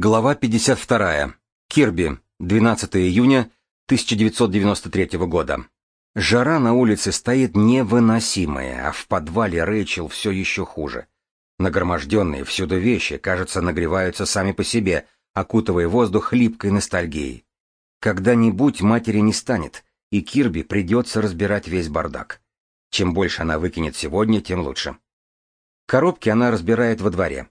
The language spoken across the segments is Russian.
Глава 52. Кирби. 12 июня 1993 года. Жара на улице стоит невыносимая, а в подвале Рэйчел все еще хуже. Нагроможденные всюду вещи, кажется, нагреваются сами по себе, окутывая воздух липкой ностальгией. Когда-нибудь матери не станет, и Кирби придется разбирать весь бардак. Чем больше она выкинет сегодня, тем лучше. Коробки она разбирает во дворе.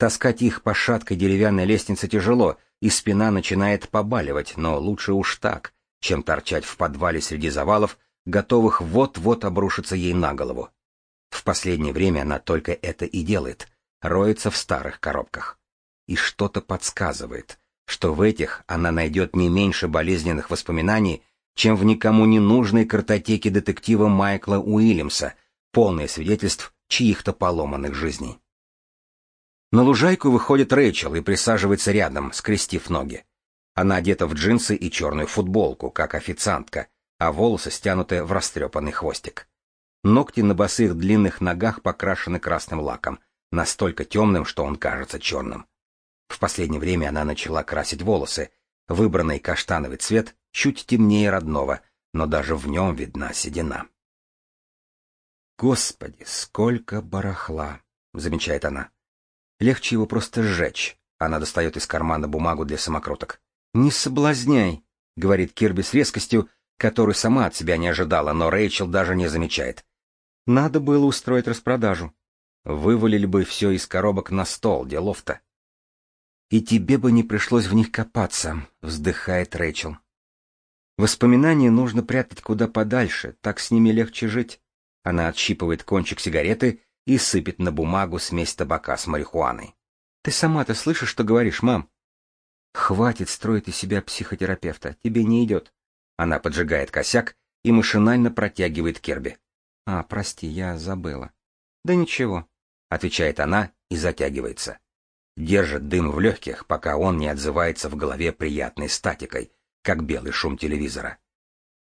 Таскать их по шаткой деревянной лестнице тяжело, и спина начинает побаливать, но лучше уж так, чем торчать в подвале среди завалов, готовых вот-вот обрушиться ей на голову. В последнее время она только это и делает, роется в старых коробках. И что-то подсказывает, что в этих она найдет не меньше болезненных воспоминаний, чем в никому не нужной картотеке детектива Майкла Уильямса, полное свидетельств чьих-то поломанных жизней. На лужайку выходит Рэйчел и присаживается рядом, скрестив ноги. Она одета в джинсы и черную футболку, как официантка, а волосы стянуты в растрепанный хвостик. Ногти на босых длинных ногах покрашены красным лаком, настолько темным, что он кажется черным. В последнее время она начала красить волосы, выбранный каштановый цвет чуть темнее родного, но даже в нем видна седина. «Господи, сколько барахла!» — замечает она. Легче его просто сжечь. Она достает из кармана бумагу для самокруток. «Не соблазняй», — говорит Кирби с резкостью, которую сама от себя не ожидала, но Рэйчел даже не замечает. «Надо было устроить распродажу. Вывалили бы все из коробок на стол, делов-то». «И тебе бы не пришлось в них копаться», — вздыхает Рэйчел. «Воспоминания нужно прятать куда подальше, так с ними легче жить». Она отщипывает кончик сигареты и сыпет на бумагу смесь табака с марихуаной. Ты сама-то слышишь, что говоришь, мам? Хватит строить из себя психотерапевта, тебе не идет. Она поджигает косяк и машинально протягивает Керби. А, прости, я забыла. Да ничего, отвечает она и затягивается. Держит дым в легких, пока он не отзывается в голове приятной статикой, как белый шум телевизора.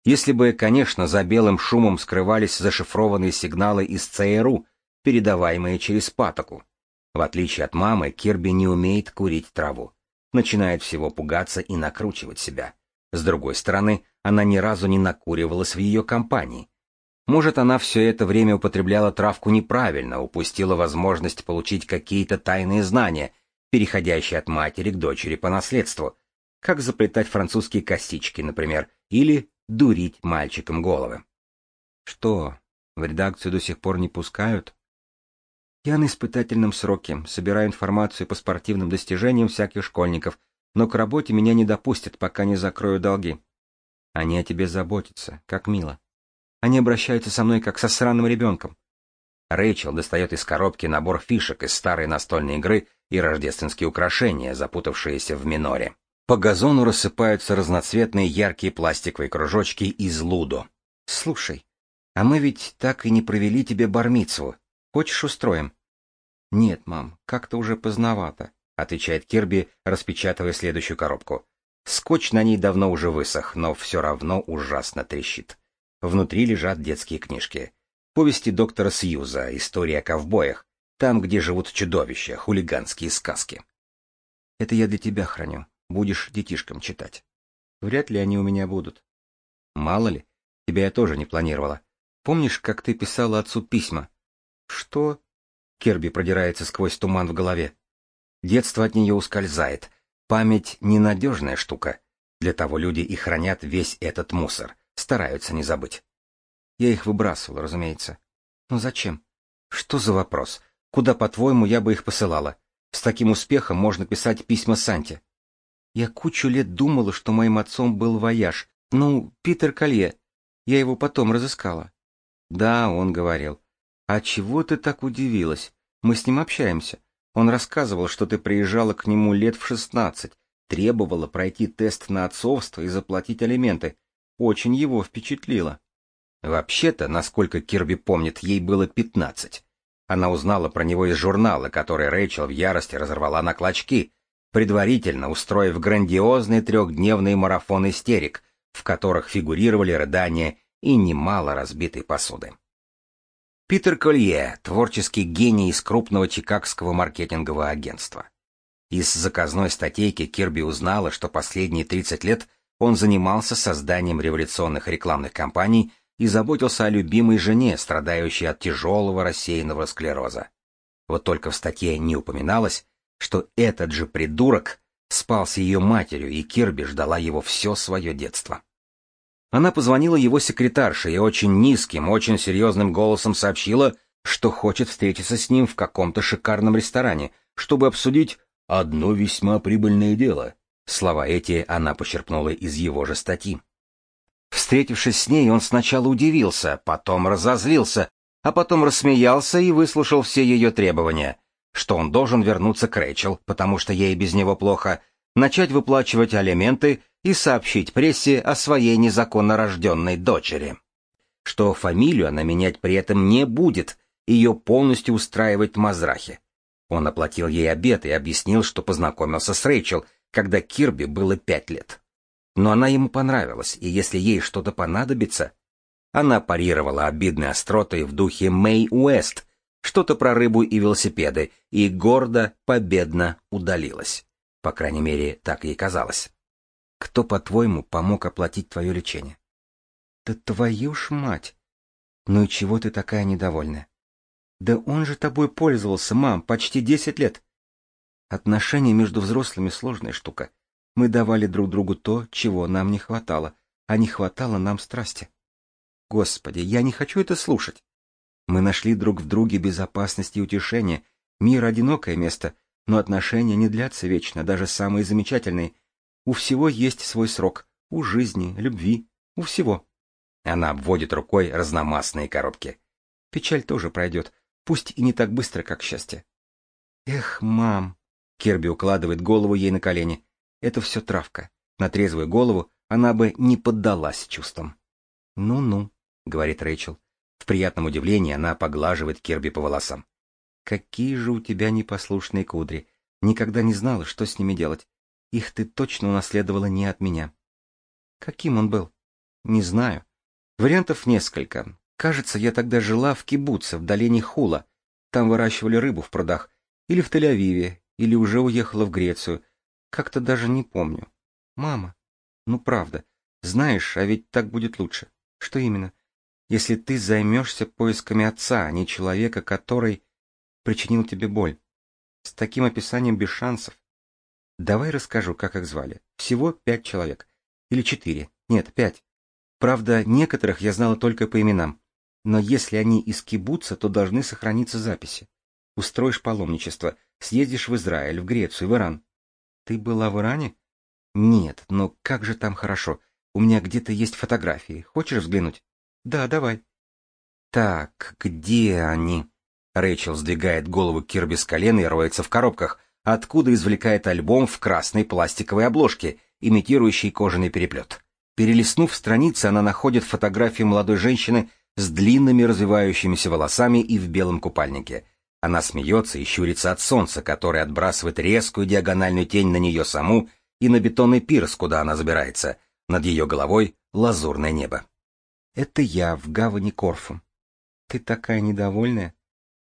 Если бы, конечно, за белым шумом скрывались зашифрованные сигналы из ЦРУ, передаваемые через патоку. В отличие от мамы, Кирби не умеет курить траву. Начинает всего пугаться и накручивать себя. С другой стороны, она ни разу не накуривалась в ее компании. Может, она все это время употребляла травку неправильно, упустила возможность получить какие-то тайные знания, переходящие от матери к дочери по наследству, как заплетать французские косички, например, или дурить мальчикам головы. Что, в редакцию до сих пор не пускают? Я на испытательном сроке, собираю информацию по спортивным достижениям всяких школьников, но к работе меня не допустят, пока не закрою долги. Они о тебе заботятся, как мило. Они обращаются со мной, как со сраным ребенком. Рэйчел достает из коробки набор фишек из старой настольной игры и рождественские украшения, запутавшиеся в миноре. По газону рассыпаются разноцветные яркие пластиковые кружочки из лудо. Слушай, а мы ведь так и не провели тебе бармицву. Хочешь, устроим? Нет, мам, как-то уже поздновато, отвечает Кирби, распечатывая следующую коробку. Скотч на ней давно уже высох, но все равно ужасно трещит. Внутри лежат детские книжки. Повести доктора Сьюза, история о ковбоях, там, где живут чудовища, хулиганские сказки. Это я для тебя храню. Будешь детишкам читать. Вряд ли они у меня будут. Мало ли, тебя я тоже не планировала. Помнишь, как ты писала отцу письма? Что? Керби продирается сквозь туман в голове. Детство от нее ускользает. Память — ненадежная штука. Для того люди и хранят весь этот мусор, стараются не забыть. Я их выбрасывал, разумеется. Но зачем? Что за вопрос? Куда, по-твоему, я бы их посылала? С таким успехом можно писать письма Санте. Я кучу лет думала, что моим отцом был вояж. Ну, Питер Колье. Я его потом разыскала. Да, он говорил. «А чего ты так удивилась? Мы с ним общаемся. Он рассказывал, что ты приезжала к нему лет в шестнадцать, требовала пройти тест на отцовство и заплатить алименты. Очень его впечатлило». Вообще-то, насколько Кирби помнит, ей было пятнадцать. Она узнала про него из журнала, который Рэйчел в ярости разорвала на клочки, предварительно устроив грандиозный трехдневный марафон истерик, в которых фигурировали рыдания и немало разбитой посуды. Питер Колье, творческий гений из крупного чикагского маркетингового агентства. Из заказной статейки Кирби узнала, что последние 30 лет он занимался созданием революционных рекламных кампаний и заботился о любимой жене, страдающей от тяжелого рассеянного склероза. Вот только в статье не упоминалось, что этот же придурок спал с ее матерью, и Кирби ждала его все свое детство. Она позвонила его секретарше и очень низким, очень серьезным голосом сообщила, что хочет встретиться с ним в каком-то шикарном ресторане, чтобы обсудить одно весьма прибыльное дело. Слова эти она почерпнула из его же статьи. Встретившись с ней, он сначала удивился, потом разозлился, а потом рассмеялся и выслушал все ее требования, что он должен вернуться к Рэйчел, потому что ей без него плохо, начать выплачивать алименты и сообщить прессе о своей незаконно рожденной дочери. Что фамилию она менять при этом не будет, ее полностью устраивает Мазрахи. Он оплатил ей обед и объяснил, что познакомился с Рэйчел, когда Кирби было пять лет. Но она ему понравилась, и если ей что-то понадобится... Она парировала обидной остротой в духе Мэй Уэст, что-то про рыбу и велосипеды, и гордо, победно удалилась. По крайней мере, так ей казалось. Кто, по-твоему, помог оплатить твое лечение? Да твою ж мать! Ну и чего ты такая недовольная? Да он же тобой пользовался, мам, почти десять лет. Отношения между взрослыми сложная штука. Мы давали друг другу то, чего нам не хватало, а не хватало нам страсти. Господи, я не хочу это слушать. Мы нашли друг в друге безопасность и утешение. Мир — одинокое место, но отношения не длятся вечно, даже самые замечательные. У всего есть свой срок. У жизни, любви, у всего. Она обводит рукой разномастные коробки. Печаль тоже пройдет, пусть и не так быстро, как счастье. Эх, мам. Керби укладывает голову ей на колени. Это все травка. На трезвую голову она бы не поддалась чувствам. Ну-ну, говорит Рэйчел. В приятном удивлении она поглаживает Керби по волосам. Какие же у тебя непослушные кудри. Никогда не знала, что с ними делать. Их ты точно унаследовала не от меня. Каким он был? Не знаю. Вариантов несколько. Кажется, я тогда жила в кибуце в долине Хула. Там выращивали рыбу в прудах. Или в Тель-Авиве, или уже уехала в Грецию. Как-то даже не помню. Мама, ну правда. Знаешь, а ведь так будет лучше. Что именно? Если ты займешься поисками отца, а не человека, который причинил тебе боль. С таким описанием без шансов. Давай расскажу, как их звали. Всего пять человек. Или четыре. Нет, пять. Правда, некоторых я знала только по именам. Но если они из кибуца, то должны сохраниться записи. Устроишь паломничество, съездишь в Израиль, в Грецию, в Иран. Ты была в Иране? Нет, но как же там хорошо. У меня где-то есть фотографии. Хочешь взглянуть? Да, давай. Так, где они? Рэйчел сдвигает голову Кирби с колена и роется в коробках, откуда извлекает альбом в красной пластиковой обложке, имитирующей кожаный переплет. Перелистнув страницы, она находит фотографию молодой женщины с длинными развивающимися волосами и в белом купальнике. Она смеется и щурится от солнца, которое отбрасывает резкую диагональную тень на нее саму и на бетонный пирс, куда она забирается. Над ее головой лазурное небо. «Это я в гавани Корфу. Ты такая недовольная?»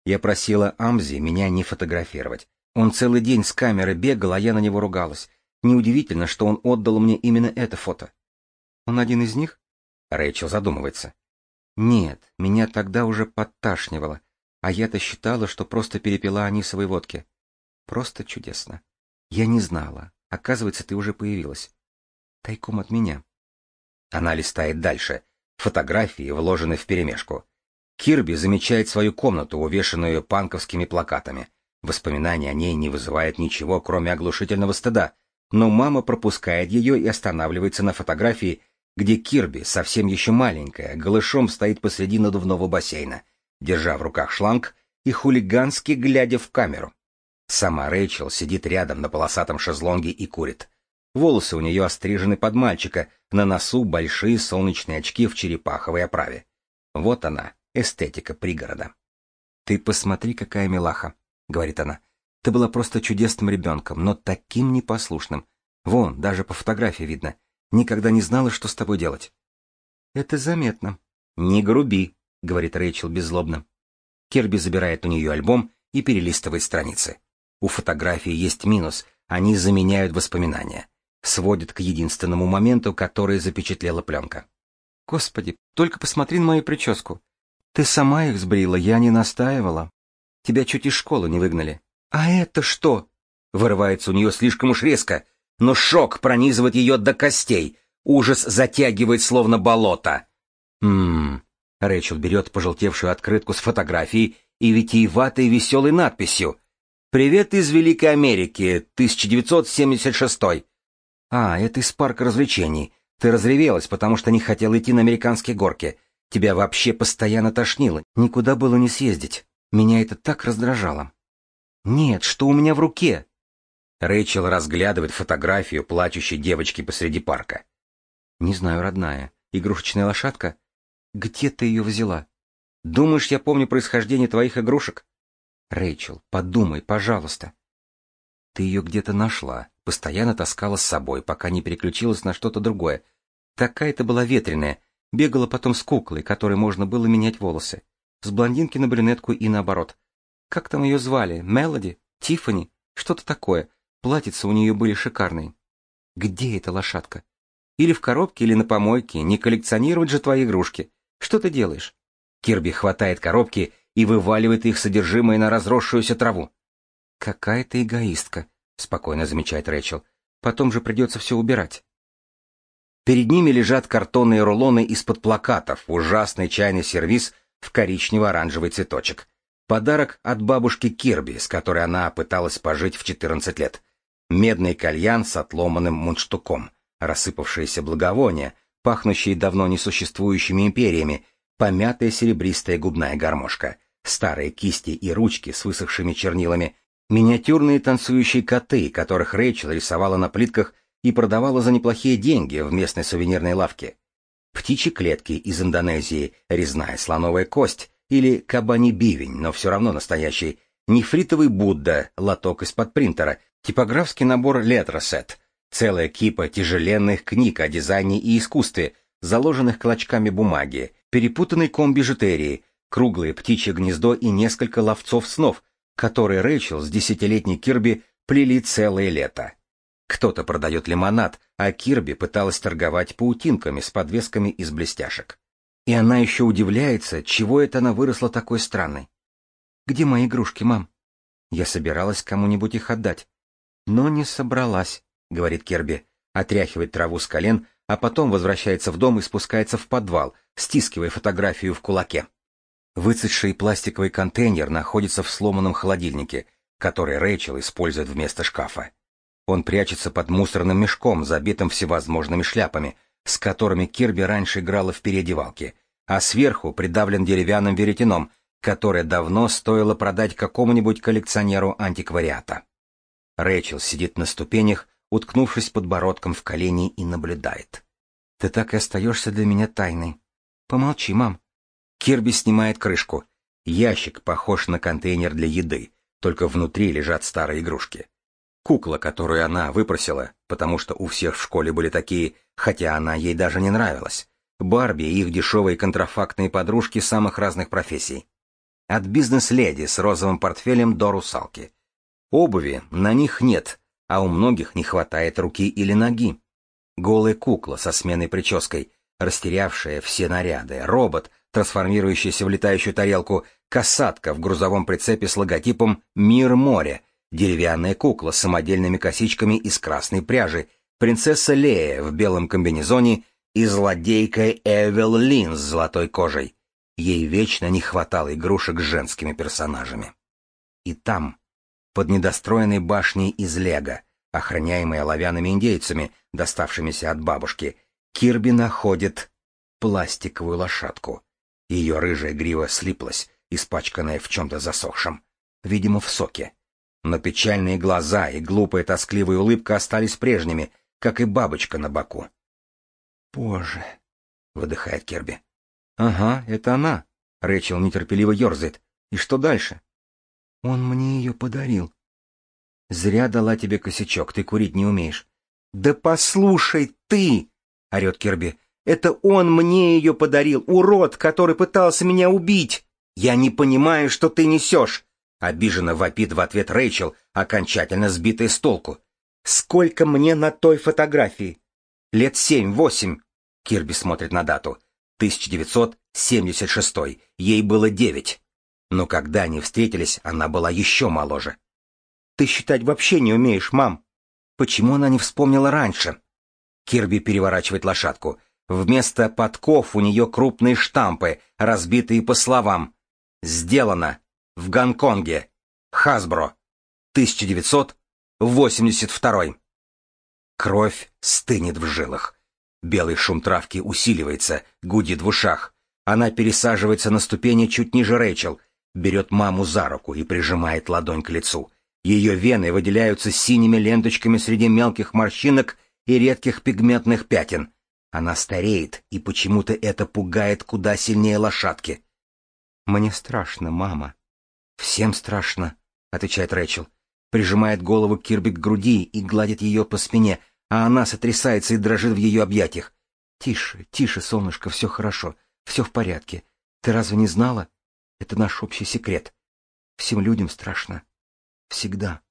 Я просила Амзи меня не фотографировать. Он целый день с камеры бегал, а я на него ругалась. Неудивительно, что он отдал мне именно это фото. Он один из них? Рэйчел задумывается. Нет, меня тогда уже подташнивало, а я-то считала, что просто перепила анисовой водки. Просто чудесно. Я не знала. Оказывается, ты уже появилась. Тайком от меня. Она листает дальше. Фотографии вложены вперемешку. Кирби замечает свою комнату, увешанную панковскими плакатами. Воспоминания о ней не вызывают ничего, кроме оглушительного стыда, но мама пропускает ее и останавливается на фотографии, где Кирби, совсем еще маленькая, голышом стоит посреди надувного бассейна, держа в руках шланг и хулигански глядя в камеру. Сама Рэйчел сидит рядом на полосатом шезлонге и курит. Волосы у нее острижены под мальчика, на носу большие солнечные очки в черепаховой оправе. Вот она, эстетика пригорода. «Ты посмотри, какая милаха», — говорит она. «Ты была просто чудесным ребенком, но таким непослушным. Вон, даже по фотографии видно. Никогда не знала, что с тобой делать». «Это заметно». «Не груби», — говорит Рэйчел беззлобно. Керби забирает у нее альбом и перелистывает страницы. У фотографии есть минус, они заменяют воспоминания, сводят к единственному моменту, который запечатлела пленка. Господи, только посмотри на мою прическу. Ты сама их сбрила, я не настаивала. Тебя чуть из школы не выгнали. А это что? Вырывается у нее слишком уж резко, но шок пронизывает ее до костей. Ужас затягивает, словно болото. Ммм. Рэйчел берет пожелтевшую открытку с фотографией и витиеватой веселой надписью «Привет из Великой Америки, 1976». А, это из парка развлечений. Ты разревелась, потому что не хотела идти на американские горки. Тебя вообще постоянно тошнило, никуда было не съездить. Меня это так раздражало. Нет, что у меня в руке? Рэйчел разглядывает фотографию плачущей девочки посреди парка. Не знаю, родная. Игрушечная лошадка? Где ты ее взяла? Думаешь, я помню происхождение твоих игрушек? Рэйчел, подумай, пожалуйста. Ты ее где-то нашла, постоянно таскала с собой, пока не переключилась на что-то другое. Такая-то была ветреная, бегала потом с куклой, которой можно было менять волосы. С блондинки на брюнетку и наоборот. Как там ее звали? Мелоди? Тиффани? Что-то такое. Платьица у нее были шикарные. Где эта лошадка? Или в коробке, или на помойке. Не коллекционировать же твои игрушки. Что ты делаешь? Кирби хватает коробки и вываливает их содержимое на разросшуюся траву. «Какая ты эгоистка», — спокойно замечает Рэчел. «Потом же придется все убирать». Перед ними лежат картонные рулоны из-под плакатов, ужасный чайный сервиз в коричнево-оранжевый цветочек. Подарок от бабушки Кирби, с которой она пыталась пожить в 14 лет. Медный кальян с отломанным мундштуком, рассыпавшиеся благовония, пахнущие давно несуществующими империями, помятая серебристая губная гармошка — старые кисти и ручки с высохшими чернилами, миниатюрные танцующие коты, которых Рэйчел рисовала на плитках и продавала за неплохие деньги в местной сувенирной лавке. Птичьи клетки из Индонезии, резная слоновая кость или кабани бивень, но все равно настоящий, нефритовый Будда, лоток из-под принтера, типографский набор летросет, целая кипа тяжеленных книг о дизайне и искусстве, заложенных клочками бумаги, перепутанный ком бижутерии, круглое птичье гнездо и несколько ловцов снов, которые Рэйчел с десятилетней Кирби плели целое лето. Кто-то продает лимонад, а Кирби пыталась торговать паутинками с подвесками из блестяшек. И она еще удивляется, чего это она выросла такой странной. «Где мои игрушки, мам?» Я собиралась кому-нибудь их отдать. «Но не собралась», — говорит Кирби, отряхивает траву с колен, а потом возвращается в дом и спускается в подвал, стискивая фотографию в кулаке. Выцветший пластиковый контейнер находится в сломанном холодильнике, который Рэйчел использует вместо шкафа. Он прячется под мусорным мешком, забитым всевозможными шляпами, с которыми Кирби раньше играла в переодевалке, а сверху придавлен деревянным веретеном, которое давно стоило продать какому-нибудь коллекционеру антиквариата. Рэйчел сидит на ступенях, уткнувшись подбородком в колени и наблюдает. «Ты так и остаешься для меня тайной. Помолчи, мам. Кирби снимает крышку. Ящик похож на контейнер для еды, только внутри лежат старые игрушки. Кукла, которую она выпросила, потому что у всех в школе были такие, хотя она ей даже не нравилась. Барби и их дешевые контрафактные подружки самых разных профессий. От бизнес-леди с розовым портфелем до русалки. Обуви на них нет, а у многих не хватает руки или ноги. Голая кукла со сменной прической, растерявшая все наряды, робот, трансформирующаяся в летающую тарелку, касатка в грузовом прицепе с логотипом «Мир моря», деревянная кукла с самодельными косичками из красной пряжи, принцесса Лея в белом комбинезоне и злодейка Эвелин с золотой кожей. Ей вечно не хватало игрушек с женскими персонажами. И там, под недостроенной башней из лего, охраняемой оловянными индейцами, доставшимися от бабушки, Кирби находит пластиковую лошадку — ее рыжая грива слиплась, испачканная в чем-то засохшем. Видимо, в соке. Но печальные глаза и глупая тоскливая улыбка остались прежними, как и бабочка на боку. «Боже!» — выдыхает Керби. «Ага, это она!» — Рэчел нетерпеливо ерзает. «И что дальше?» «Он мне ее подарил». «Зря дала тебе косячок, ты курить не умеешь». «Да послушай ты!» — орет Керби. Это он мне ее подарил, урод, который пытался меня убить. Я не понимаю, что ты несешь. Обиженно вопит в ответ Рэйчел, окончательно сбитая с толку. «Сколько мне на той фотографии?» «Лет семь-восемь». Кирби смотрит на дату. 1976. Ей было девять. Но когда они встретились, она была еще моложе. «Ты считать вообще не умеешь, мам!» «Почему она не вспомнила раньше?» Кирби переворачивает лошадку. Вместо подков у нее крупные штампы, разбитые по словам. «Сделано! В Гонконге! Хасбро! 1982!» Кровь стынет в жилах. Белый шум травки усиливается, гудит в ушах. Она пересаживается на ступени чуть ниже Рэйчел, берет маму за руку и прижимает ладонь к лицу. Ее вены выделяются синими ленточками среди мелких морщинок и редких пигментных пятен. Она стареет, и почему-то это пугает куда сильнее лошадки. «Мне страшно, мама». «Всем страшно», — отвечает Рэйчел. Прижимает голову Кирби к груди и гладит ее по спине, а она сотрясается и дрожит в ее объятиях. «Тише, тише, солнышко, все хорошо, все в порядке. Ты разве не знала? Это наш общий секрет. Всем людям страшно. Всегда.